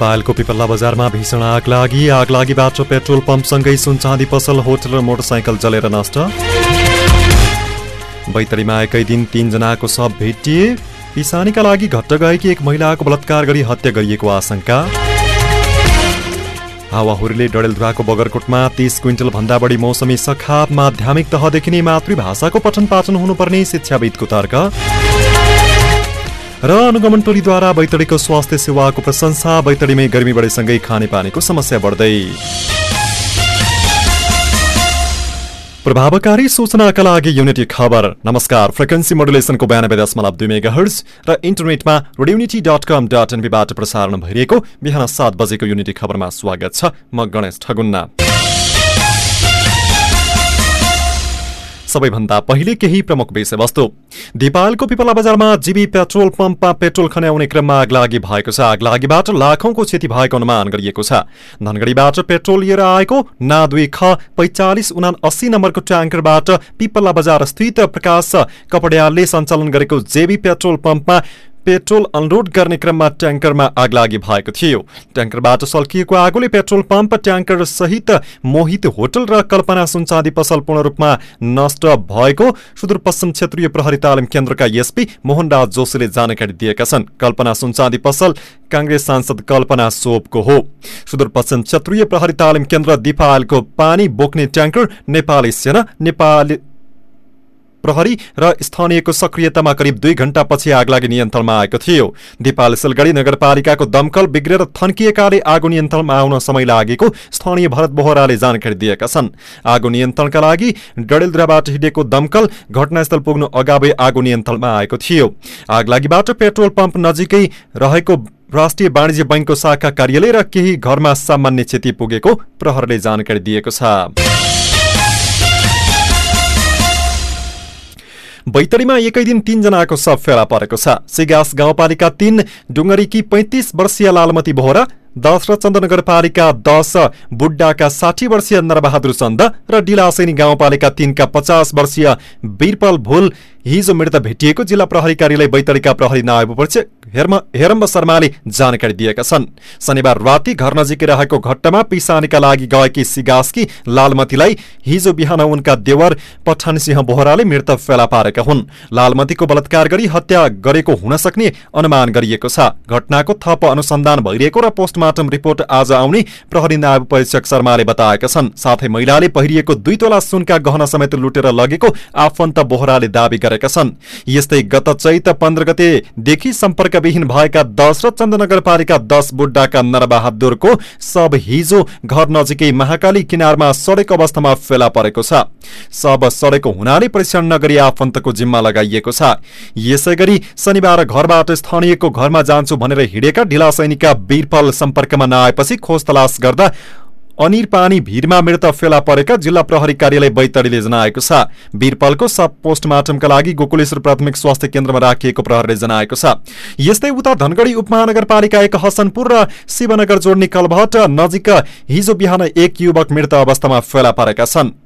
दिपायलको पिपल्ला बजारमा भीषण आग लागि। आग लागिबाट पेट्रोल पम्पसँगै सुनचाँदी पसल होटल र मोटरसाइकल जलेर नष्ट। बैतडीमा एकै दिन तीनजनाको शव भेटिए। पिसानीका लागि घट्ट गएकी एक महिलाको बलात्कार गरी हत्या गरिएको आशंका। हावाहुरीले डडेलधुराको बगरकोटमा तीस क्विन्टल भन्दा बढी मौसमी सखाप माध्यमिक तहदेखि नै मातृभाषाको पठन पाठन हुनुपर्ने शिक्षाविदको तर्क। र अनुगमन टोलीद्वारा बैतडीको स्वास्थ्य सेवाको प्रशंसा बैतडीमै गर्मी बढेसँगै खानेपानीको समस्या बढ्दै। प्रभावकारी सूचनाका लागि युनिटी खबर। नमस्कार फ्रिक्वेन्सी मोडुलेसनको बयानब्बे दशमलव दुई मेगा हर्स र इन्टरनेटमा रेडियोनिटी डट कम डट एनबीबाट प्रसारण भइरहेको बिहान सात बजेको युनिटी खबरमा स्वागत छ म गणेश ठगुन्ना। सबैभन्दा पहिले केही प्रमुख विषयवस्तु। दिपालको पिपला बजारमा जीबी पेट्रोल पम्पमा पेट्रोल खन्याउने क्रममा आगलागी भएको छ। आगलागीबाट लाखौंको क्षति भएको अनुमान गरिएको छ। धनगढीबाट पेट्रोल लिएर आएको ना दुई ख पैंचालिस उना अस्सी नम्बरको ट्याङ्करबाट पिपला बजार स्थित प्रकाश कपड्यालले सञ्चालन गरेको जेबी पेट्रोल पम्पमा पेट्रोल अनलोड गर्ने क्रममा ट्याङ्करमा आगलागी भएको थियो। ट्याङ्करबाट सल्किएको आगोले पेट्रोल पम्प ट्याङ्कर सहित मोहित होटल र कल्पना सुनचाँदी पसल पूर्ण रूपमा नष्ट भएको सुदूरपश्चिम क्षेत्रीय प्रहरी तालिम केन्द्रका एसपी मोहनराज जोशीले जानकारी दिएका छन्। कल्पना सुनचाँदी पसल काङ्ग्रेस सांसद कल्पना सोपको हो। सुदूरपश्चिम क्षेत्रीय प्रहरी तालिम केन्द्र दिपालको पानी बोक्ने ट्याङ्कर नेपाली सेना नेपाली प्रहरी र स्थानीयको सक्रियतामा करिब दुई घण्टापछि आगलागी नियन्त्रणमा आएको थियो। दिपाल सिलगढी नगरपालिकाको दमकल बिग्रेर थन्किएकाले आगो नियन्त्रणमा आउन समय लागेको स्थानीय भरत बोहराले जानकारी दिएका छन्। आगो नियन्त्रणका लागि डडेलधुराबाट हिँडेको दमकल घटनास्थल पुग्नु अगावै आगो नियन्त्रणमा आएको थियो। आगलागीबाट पेट्रोल पम्प नजिकै रहेको राष्ट्रिय वाणिज्य बैङ्कको शाखा कार्यालय र केही घरमा सामान्य क्षति पुगेको प्रहरले जानकारी दिएको छ। बैतडीमा एकै दिन तीनजनाको शव फेला परेको छ सिगास गाउँपालिका तीन डुङ्गरीकी पैंतिस वर्षीय लालमती बोहरा दश र चन्द नगरपालिका दश बुड्डाका साठी वर्षीय नरबहादुर चन्द र डिलासैनी गाउँपालिका तीनका पचास वर्षीय वीरपल भुल हिजो मृत भेटिएको जिल्ला प्रहरी कार्यालय बैतडीका प्रहरी हेर्म हेरम्ब शर्माले जानकारी दिएका छन्। शनिबार राति घर नजिकै रहेको घट्टामा पिसानीका लागि गएकी सिगासकी लालमतीलाई हिजो बिहान उनका देवर पठान सिंह बोहराले मृत फेला पारेका हुन्। लालमतीको बलात्कार गरी हत्या गरेको हुन सक्ने अनुमान गरिएको छ। घटनाको थप अनुसन्धान भइरहेको र पोस्टमार्टम रिपोर्ट आज आउने प्रहरी नायब परीक्षक शर्माले बताएका छन्। साथै महिलाले पहिरिएको दुई तोला सुनका गहना समेत लुटेर लगेको आफन्त बोहराले दावी गरेका छन्। यस्तै गत चैत पन्ध्र गतेदेखि सम्पर्क विहीन भएका दश र चन्द दश बुड्डाका नरबहादुरको सब हिजो घर नजिकै महाकाली किनारमा सडेको अवस्थामा फेला परेको छ। सब सडेको हुनाले परीक्षण नगरी आफन्तको जिम्मा लगाइएको छ। यसै गरी शनिबार घरबाट स्थानीयको घरमा जान्छु भनेर हिँडेका ढिला सैनिकका वीरपल सम्पर्कमा नआएपछि खोज तलास गर्दा अनिर पानी भिरमा मृत फेला परेका जिल्ला प्रहरी कार्यालय बैतडीले जनाएको छ। वीरपालको सब पोस्टमार्टमका लागि गोकुलेश्वर प्राथमिक स्वास्थ्य केन्द्रमा राखिएको प्रहरले जनाएको छ। यस्तै उता धनगढ़ी उपमहानगरपालिका एक हसनपुर र शिवनगर जोड्ने कलभट नजिक हिजो बिहान एक युवक मृत अवस्थामा फेला परेका छन्।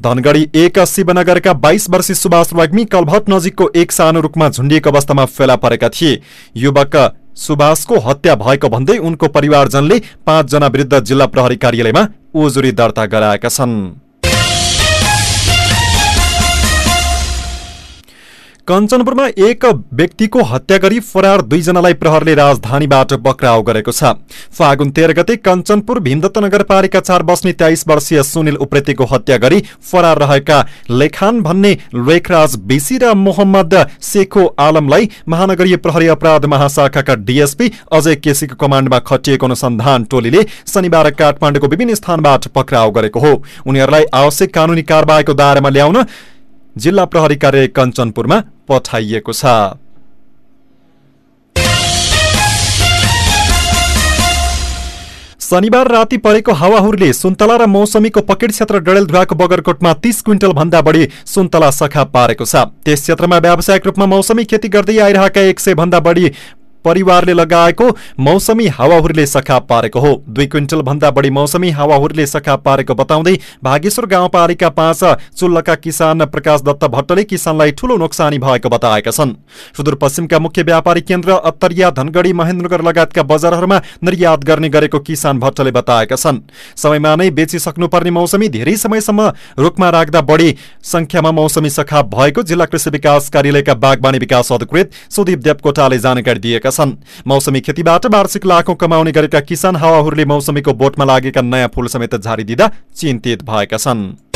धनगढ़ी एक शिवनगरका बाइस वर्षीय सुभाष वाग्मी कलभट नजिकको एक सानो रूखमा झुन्डिएको अवस्थामा फेला परेका थिए। युवक सुभाषको हत्या भएको भन्दै उनको परिवारजनले पाँचजना विरुद्ध जिल्ला प्रहरी कार्यालयमा उजुरी दर्ता गराएका छन्। कञ्चनपुरमा एक व्यक्तिको हत्या गरी फरार दुईजनालाई प्रहरले राजधानीबाट पक्राउ गरेको छ। फागुन तेह्र गते कञ्चनपुर भीमदत्त नगरपालिका चार बस्ने तेइस वर्षीय सुनिल उप्रेतीको हत्या गरी फरार रहेका लेखान भन्ने लेखराज बिसी र मोहम्मद शेखो आलमलाई महानगरीय प्रहरी अपराध महाशाखाका डीएसपी अजय केसीको कमाण्डमा खटिएको अनुसन्धान टोलीले शनिबार काठमाडौँको विभिन्न स्थानबाट पक्राउ गरेको हो। उनीहरूलाई आवश्यक कानूनी कारवाहीको दायरामा ल्याउन जिल्ला प्रहरी कार्य कञ्चनपुरमा पठाइएको छ शनिबार राति परेको हावाहुरीले सुन्तला र मौसमीको पकेट क्षेत्र डडेलधुवाको बगरकोटमा तीस क्विन्टल भन्दा बढी सुन्तला सखा पारेको छ त्यस क्षेत्रमा व्यावसायिक रूपमा मौसमी खेती गर्दै आइरहेका एक सय भन्दा बढी परिवारले लगाएको मौसमी हावाहुरीले सखा पारेको हो। दुई क्विन्टल भन्दा बढी मौसमी हावाहुरीले सखा पारेको बताउँदै भागेश्वर गाउँपालिका पाँच चुल्लका किसान प्रकाश दत्त भट्टले किसानलाई ठूलो नोक्सानी भएको बताएका छन्। सुदूरपश्चिमका मुख्य व्यापारिक केन्द्र अत्तरिया धनगढी महेन्द्रनगर लगायतका बजारहरूमा निर्यात गर्ने गरेको किसान भट्टले बताएका छन्। समयमा नै बेचिसक्नुपर्ने मौसमी धेरै समयसम्म रोकमा राख्दा बढी संख्यामा मौसमी सखा भएको जिल्ला कृषि विकास कार्यालयका बागवानी विकास अधिकृत सुदीप देवकोटाले जानकारी दिएका छन् मौसमी खेतीबाट वार्षिक लाखौं कमाउने गरेका किसान हावाहरूले मौसमीको बोटमा लागेका नयाँ फूल समेत झारिदिँदा चिन्तित भएका छन्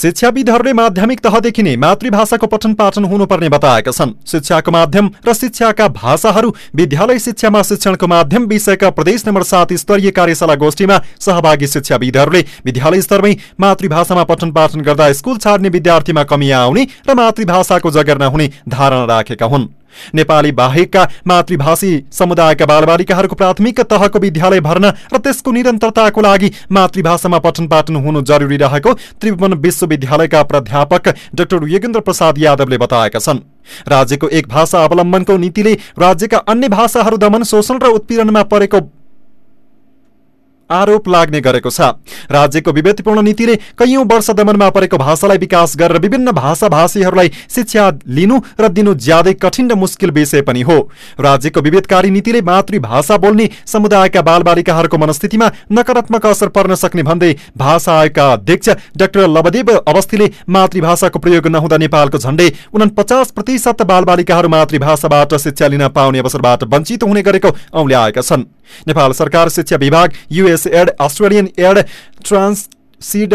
शिक्षाविदहरूले माध्यमिक तहदेखि नै मातृभाषाको पठन पाठन हुनुपर्ने बताएका छन्। शिक्षाको माध्यम र शिक्षाका भाषाहरू विद्यालय शिक्षामा शिक्षणको माध्यम विषयका प्रदेश नम्बर सात स्तरीय कार्यशाला गोष्ठीमा सहभागी शिक्षाविदहरूले विद्यालय स्तरमै मातृभाषामा पठन पाठन गर्दा स्कूल छाड्ने विद्यार्थीमा कमी आउने र मातृभाषाको जगेर्ना हुने धारणा राखेका हुन्। नेपाली बाहेकका मातृभाषी समुदायका बालबालिकाहरूको प्राथमिक तहको विद्यालय भर्न र त्यसको निरन्तरताको लागि मातृभाषामा पठन पाठन हुनु जरुरी रहेको त्रिभुवन विश्वविद्यालयका प्राध्यापक डाक्टर योगेन्द्र प्रसाद यादवले बताएका छन्। राज्यको एक भाषा अवलम्बनको नीतिले राज्यका अन्य भाषाहरू दमन शोषण र उत्पीडनमा परेको आरोप लाग्ने गरेको छ। राज्यको विवेकपूर्ण नीतिले कैयौं वर्ष दमनमा परेको भाषालाई विकास गरेर विभिन्न भाषा भाषीहरूलाई शिक्षा लिनु र दिनु ज्यादै कठिन र मुस्किल विषय पनि हो। राज्यको विभेदकारी नीतिले मातृभाषा बोल्ने समुदायका बालबालिकाहरूको मनस्थितिमा नकारात्मक असर पर्न सक्ने भन्दै भाषा आयोगका अध्यक्ष डाक्टर लवदेव अवस्थीले मातृभाषाको प्रयोग नहुँदा नेपालको झण्डै उनपचास प्रतिशत बालबालिकाहरू मातृभाषाबाट शिक्षा लिन पाउने अवसरबाट वञ्चित हुने गरेको औल्याएका छन्। नेपाल सरकार शिक्षा विभाग युएस एड अस्ट्रेलियन एड ट्रान्ससिड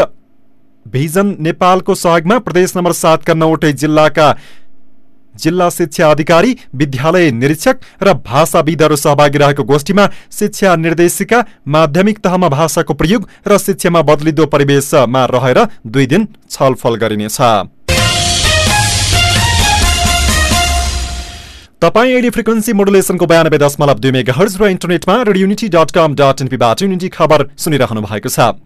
भिजन नेपालको सहयोगमा प्रदेश नम्बर सातका नौवटै जिल्लाका जिल्ला शिक्षा अधिकारी विद्यालय निरीक्षक र भाषाविदहरू सहभागी रहेको गोष्ठीमा शिक्षा निर्देशिका माध्यमिक तहमा भाषाको प्रयोग र शिक्षामा बदलिदो परिवेशमा रहेर दुई दिन छलफल गरिनेछ तपाईँ अहिले फ्रिक्वेन्सी मोडुलेसनको बयानब्बे दशमलव दुई मेगा हर्ज र इन्टरनेटमा radio unity dot com dot एनपीबाट unity खबर सुनिरहनु भएको छ।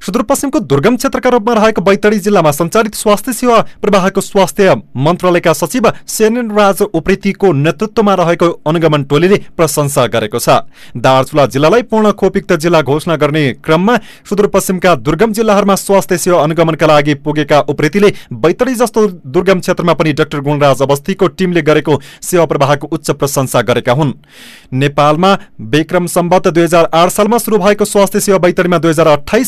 सुदूरपश्चिमको दुर्गम क्षेत्रका रूपमा रहेको बैतडी जिल्लामा सञ्चालित स्वास्थ्य सेवा प्रवाहको स्वास्थ्य मन्त्रालयका सचिव सेनेन राज उप्रेतीको नेतृत्वमा रहेको अनुगमन टोलीले प्रशंसा गरेको छ। दार्चुला जिल्लालाई पूर्ण खोपयुक्त जिल्ला घोषणा गर्ने क्रममा सुदूरपश्चिमका दुर्गम जिल्लाहरूमा स्वास्थ्य सेवा अनुगमनका लागि पुगेका उप्रेतीले बैतडी जस्तो दुर्गम क्षेत्रमा पनि डाक्टर गुणराज अवस्थीको टिमले गरेको सेवा प्रवाहको उच्च प्रशंसा गरेका हुन्। नेपालमा विक्रम सम्बत दुई सालमा शुरू भएको स्वास्थ्य सेवा बैतडीमा दुई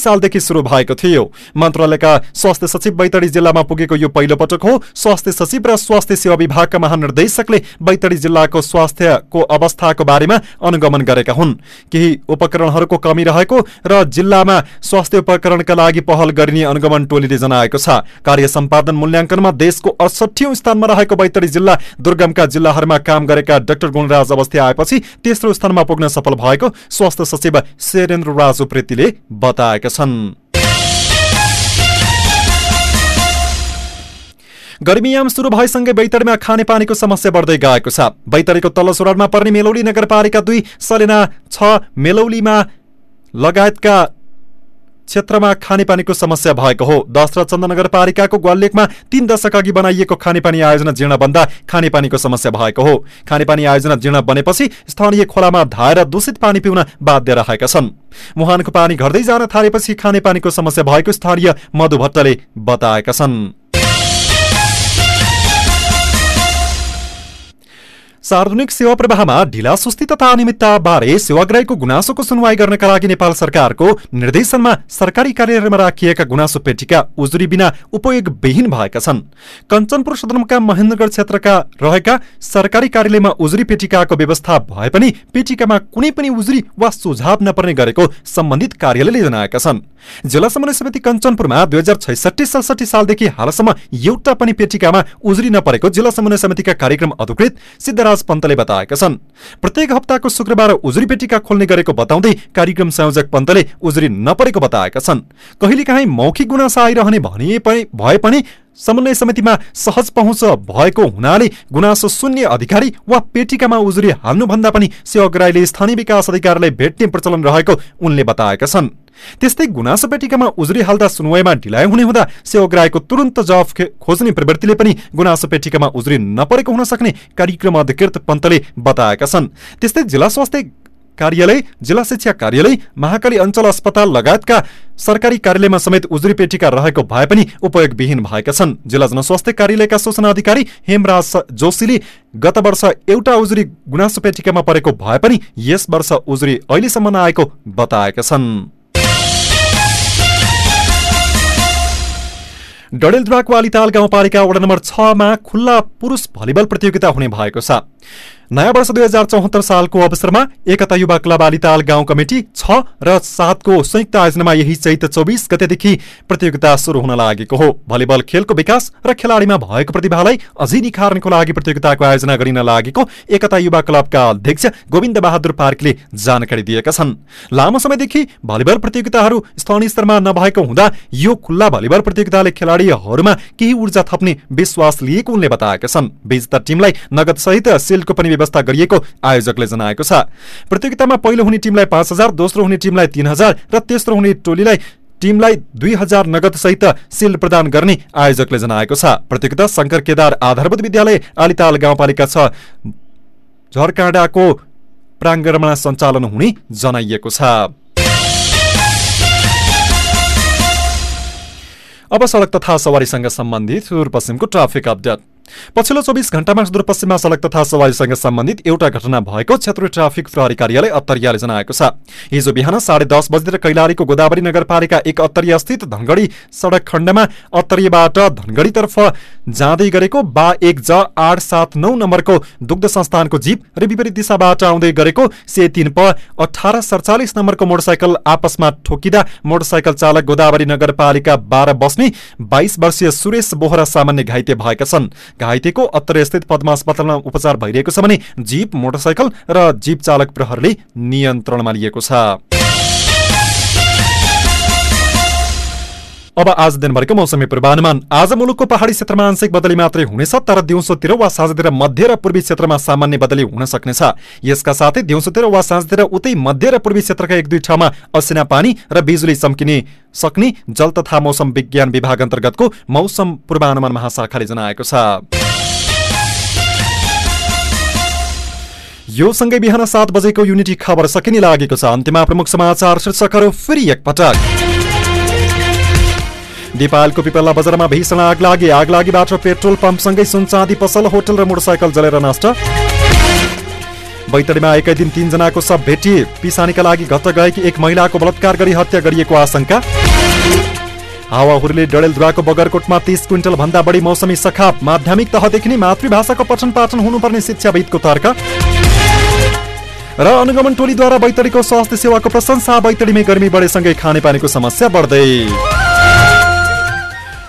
सालदेखि शुरू भएको थियो। मन्त्रालयका स्वास्थ्य सचिव बैतडी जिल्लामा पुगेको यो पहिलो पटक हो। स्वास्थ्य सचिव र स्वास्थ्य सेवा विभागका महानिर्देशकले बैतडी जिल्लाको स्वास्थ्यको अवस्थाको बारेमा अनुगमन गरेका हुन्। केही उपकरणहरूको कमी रहेको र जिल्लामा स्वास्थ्य उपकरणका लागि पहल गरिने अनुगमन टोलीले जनाएको छ। कार्य सम्पादन मूल्याङ्कनमा देशको अडसठी स्थानमा रहेको बैतडी जिल्ला दुर्गमका जिल्लाहरूमा काम गरेका डाक्टर गुणराज अवस्थी आएपछि तेस्रो स्थानमा पुग्न सफल भएको स्वास्थ्य सचिव शेरेन्द्र राज उप्रेतीले बताएका छन्। गर्मीयाम सुरु भएसँगै बैतडीमा खानेपानीको समस्या बढ्दै गएको छ। बैतडीको तल्लो सुरमा पर्ने मेलौली नगरपालिका दुई सलेना छ मेलौलीमा लगायतका क्षेत्रमा खानेपानीको समस्या भएको हो। दश र चन्द नगरपालिकाको ग्वालेकमा तीन दशक अघि बनाइएको खानेपानी आयोजना जीर्ण बन्दा खानेपानीको समस्या भएको हो। खानेपानी आयोजना जीर्ण बनेपछि स्थानीय खोलामा धाएर दूषित पानी पिउन बाध्य रहेका छन्। मुहानको पानी घट्दै जान थालेपछि खानेपानीको समस्या भएको स्थानीय मधु भट्टले बताएका छन्। सार्वजनिक सेवा प्रवाहमा ढिला सुस्ती तथा अनियमितताबारे सेवाग्राहीको गुनासोको सुनवाई गर्नका लागि नेपाल सरकारको निर्देशनमा सरकारी कार्यालयमा राखिएका गुनासो पेटिका उजुरी बिना उपयोगविहीन भएका छन् कञ्चनपुर सदरमुकाम महेन्द्रगढ क्षेत्रका रहेका सरकारी कार्यालयमा उजुरी पेटिकाको व्यवस्था भए पनि पेटिकामा कुनै पनि उजुरी वा सुझाव नपर्ने गरेको सम्बन्धित कार्यालयले जनाएका छन् जिल्ला समन्वय समिति कञ्चनपुरमा दुई हजार छैसठी सडसठी सालदेखि हालसम्म एउटा पनि पेटिकामा उजुरी नपरेको जिल्ला समन्वय समितिका कार्यक्रम अधिकृत सिद्धराज पन्तले बताएका छन्। प्रत्येक हप्ताको शुक्रबार उजुरी पेटिका खोल्ने गरेको बताउँदै कार्यक्रम संयोजक पन्तले उजुरी नपरेको बताएका छन्। कहिलेकाहीँ मौखिक गुनासा आइरहने भनिए भए पनि समन्वय समितिमा सहज पहुँच भएको हुनाले गुनासो सुन्ने अधिकारी वा पेटिकामा उजुरी हाल्नुभन्दा पनि सेवाग्राहीले स्थानीय विकास अधिकारीलाई भेट्ने प्रचलन रहेको उनले बताएका छन्। त्यस्तै गुनासो पेटिकामा उजुरी हाल्दा सुनवाईमा ढिलाइ हुने हुँदा सेवाग्राहीको तुरन्त जवाफ खोज्ने प्रवृत्तिले पनि गुनासो पेटिकामा उजुरी नपरेको हुन सक्ने कार्यक्रम अधिकृत पन्तले बताएका छन्। त्यस्तै जिल्ला स्वास्थ्य कार्यालय जिल्ला शिक्षा कार्यालय महाकाली अञ्चल अस्पताल लगायतका सरकारी कार्यालयमा समेत उजुरी पेटिका रहेको भए पनि उपयोगविहीन भएका छन्। जिल्ला जनस्वास्थ्य कार्यालयका सूचना अधिकारी हेमराज जोशीले गत वर्ष एउटा उजुरी गुनासो पेटिकामा परेको भए पनि यस वर्ष उजुरी अहिलेसम्म नआएको बताएका छन्। डडेलद्राको आलिताल गाउँपालिका वडा नम्बर छमा खुल्ला पुरुष भलिबल प्रतियोगिता हुने भएको छ। नयाँ वर्ष दुई हजार चौहत्तर सालको अवसरमा एकता युवा क्लब आलिताल गाउँ कमिटी छ र सातको संयुक्त आयोजनामा यही चैत चौबिस गतेदेखि प्रतियोगिता सुरु हुन लागेको हो। भलिबल खेलको विकास र खेलाडीमा भएको प्रतिभालाई अझै निखार्नको लागि प्रतियोगिताको आयोजना गरिन लागेको एकता युवा क्लबका अध्यक्ष गोविन्द बहादुर पार्कले जानकारी दिएका छन्। लामो समयदेखि भलिबल प्रतियोगिताहरू स्थानीय स्तरमा नभएको हुँदा यो खुल्ला भलिबल प्रतियोगिताले खेलाडीहरूमा केही ऊर्जा थप्ने विश्वास लिएको उनले बताएका छन्। विजेता टिमलाई नगद सिल्डको पनि व्यवस्था गरिएको आयोजकले जनाएको छ। प्रतियोगितामा पहिलो हुने टिमलाई पाँच हजार दोस्रो हुने टिमलाई तीन हजार र तेस्रो हुने टोलीलाई टिमलाई दुई हजार नगद सहित सिल प्रदान गर्ने आयोजकले जनाएको छ। प्रतियोगिता शङ्कर केदार आधारभूत विद्यालय आलिताल गाउँपालिका छ। झरकाँडाको प्राङ्गणमा सञ्चालन हुने जनाइएको छ। अब सडक तथा सवारीसँग सम्बन्धित सुदूरपश्चिमको ट्राफिक अपडेट। पछिल्लो चौबिस घण्टामा सुदूरपश्चिममा सडक तथा सवारीसँग सम्बन्धित एउटा घटना भएको क्षेत्रीय ट्राफिक प्रहरी कार्यालय अत्तरियाले जनाएको छ। हिजो बिहान साढे दस बजेर कैलालीको गोदावरी नगरपालिका एक अत्तरिया स्थित धनगढी सडक खण्डमा अत्तरियाबाट धनगढीतर्फ जाँदै गरेको बा एक ज आठ सात नौ नम्बरको दुग्ध संस्थानको जीप र विपरीत दिशाबाट आउँदै गरेको से तीन प अठार सडचालिस नम्बरको मोटरसाइकल आपसमा ठोकिँदा मोटरसाइकल चालक गोदावरी नगरपालिका बाह्र बस्ने बाइस वर्षीय सुरेश बोहरा सामान्य घाइते भएका छन्। घाइतेको अत्तर स्थित पद्मा अस्पतालमा उपचार भइरहेको छ भने जीप मोटरसाइकल र जीप चालक प्रहरले नियन्त्रणमा लिएको छ। अब आज दिनभरिको मौसमी पूर्वानुमान आज मुलुकको पहाडी क्षेत्रमा आंशिक बदली मात्रै हुनेछ तर दिउँसोतिर वा साँझतिर मध्य र पूर्वी क्षेत्रमा सामान्य बदली हुन सक्नेछ यसका साथै दिउँसोतिर वा साँझतिर उतै मध्य र पूर्वी क्षेत्रका एक दुई ठाउँमा असिना पानी र बिजुली चम्किने सक्ने जल तथा मौसम विज्ञान विभाग अन्तर्गतको मौसम पूर्वानुमान महाशाखाले जनाएको छ यो सँगै बिहान सात बजेको युनिटी खबर सकिने लागेको छ अन्त्यमा प्रमुख समाचार शीर्षकहरू फेरि एकपटक नेपालको पिपल्ला बजारमा भीषण आग लागे। आग लागिबाट पेट्रोल पम्पसँगै सुनचाँदी पसल होटल र मोटरसाइकल जलेर नष्ट। बैतडीमा एकै दिन तीनजनाको सब भेटिए पिसानीका लागि घट्ट गएकी एक महिलाको बलात्कार गरी हत्या गरिएको आशंका। हावाहुरीले डडेलधुराको बगरकोटमा तीस क्विन्टल भन्दा बढी मौसमी सखाप माध्यमिक तहदेखि नै मातृभाषाको पठन पाठन हुनुपर्ने शिक्षाविदको तर्क। र अनुगमन टोलीद्वारा बैतडीको स्वास्थ्य सेवाको प्रशंसा। बैतडीमै गर्मी बढेसँगै खानेपानीको समस्या बढ्दै।